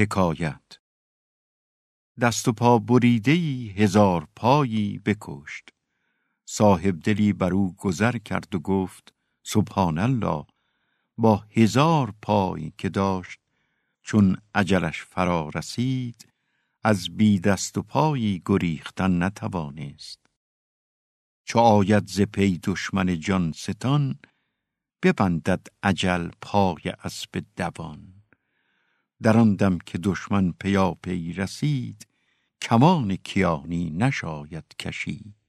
حکایت. دست و پا بریده هزار پایی بکشت. صاحب دلی بر او گذر کرد و گفت سبحان الله با هزار پایی که داشت چون عجلش فرا رسید از بی دست و پایی گریختن نتوانست. چو آید ز پی دشمن جان ستان ببندد عجل پای اسب دوان. در آن دم که دشمن پیاپی رسید کمان کیانی نشاید کشید.